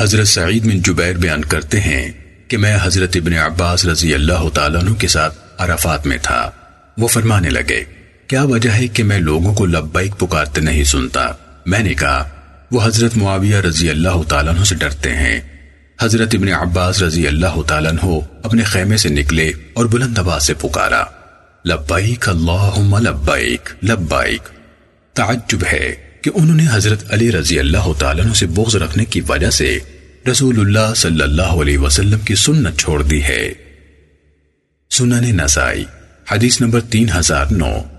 حضرت سعید بن جبیر بیان کرتے ہیں کہ میں حضرت ابن عباس رضی اللہ تعالیٰ عنہ کے ساتھ عرفات میں تھا۔ وہ فرمانے لگے، کیا وجہ ہے کہ میں لوگوں کو لبائک پکارتے نہیں سنتا؟ میں نے کہا، وہ حضرت معاویہ رضی اللہ تعالیٰ عنہ سے ڈرتے ہیں۔ حضرت ابن عباس رضی اللہ تعالیٰ عنہ اپنے خیمے سے نکلے اور بلند آواز سے پکارا لبائک اللہم لبائک لبائک تعجب ہے۔ کہ انہوں نے حضرت علی رضی اللہ تعالیٰ عنہ سے بغض رکھنے کی وجہ سے رسول اللہ صلی اللہ علیہ وسلم کی سنت چھوڑ دی ہے۔ سنن نسائی، حدیث نمبر تین ہزار نو۔